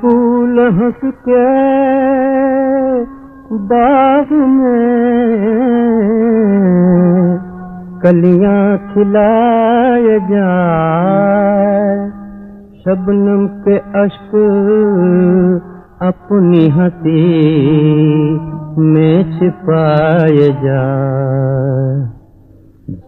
फूल हंस के बाग में कलियाँ खिलाए जाए। शबनम के अश्क अपनी हँसी में छिपाए जाए।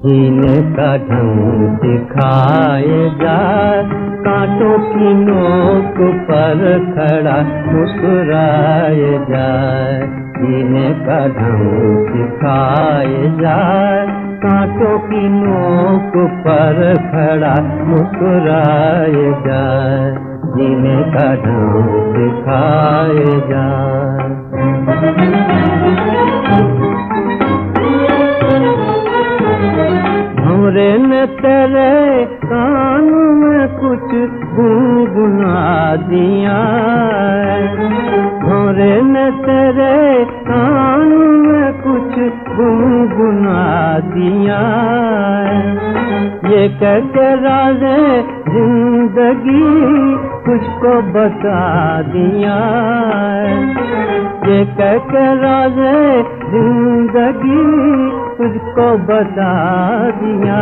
जीने का ढंग दिखाए जाए कांटों की नोक पर खड़ा मुस्कुराए जाए जीने का ढंग दिखाए जाए कांटों की नोक पर खड़ा मुस्कुराए जाए जीने का ढंग दिखाए जाए हमरे ने तेरे कान में कुछ गुनगुना दिया हमरे ने तेरे कान में कुछ गुनगुना दिया ये कहते राजे ज़िंदगी तुझको बता दिया ये कहते राजे ज़िंदगी तुझको बता दिया।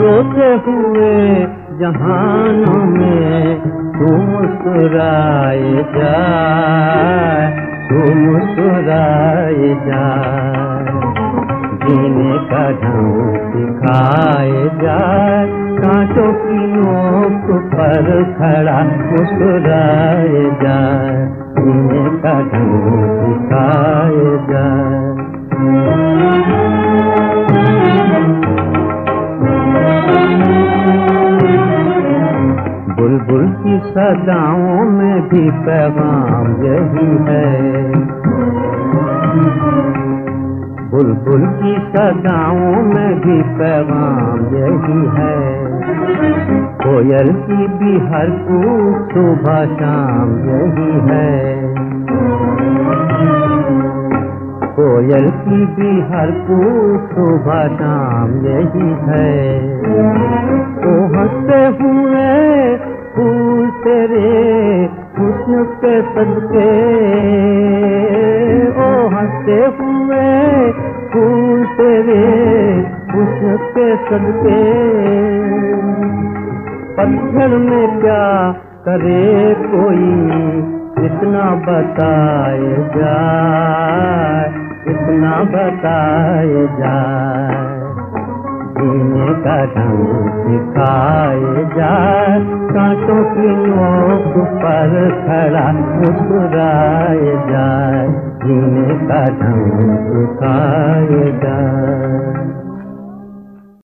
रोते हुए जहानों में तू मुस्कुराए जा। तू मुस्कुराए जा। जीने का ढंग सिखाए जाए कांटों की नोक पर खड़ा मुस्कुराए जाए जीने का ढंग बुलबुल की सदाओं में भी पैगाम यही है। बुलबुल की सदाओं में भी पैगाम यही है। कोयल की भी हर सुबह शाम यही है। कोयल की भी हर सुबह शाम यही है। ओ हँसते हुए तेरे हुस्न के सदके ओ, हँसते हुए फूल तेरे हुस्न के सदके पत्थर में क्या करे कोई, इतना बताए जाए, इतना बताए जाए। जीने का ढंग सिखाए जाए कांटों की नोक पर खड़ा मुस्कुराए जाए जीने का ढंग सिखाए जाए।